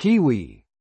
Kiwi.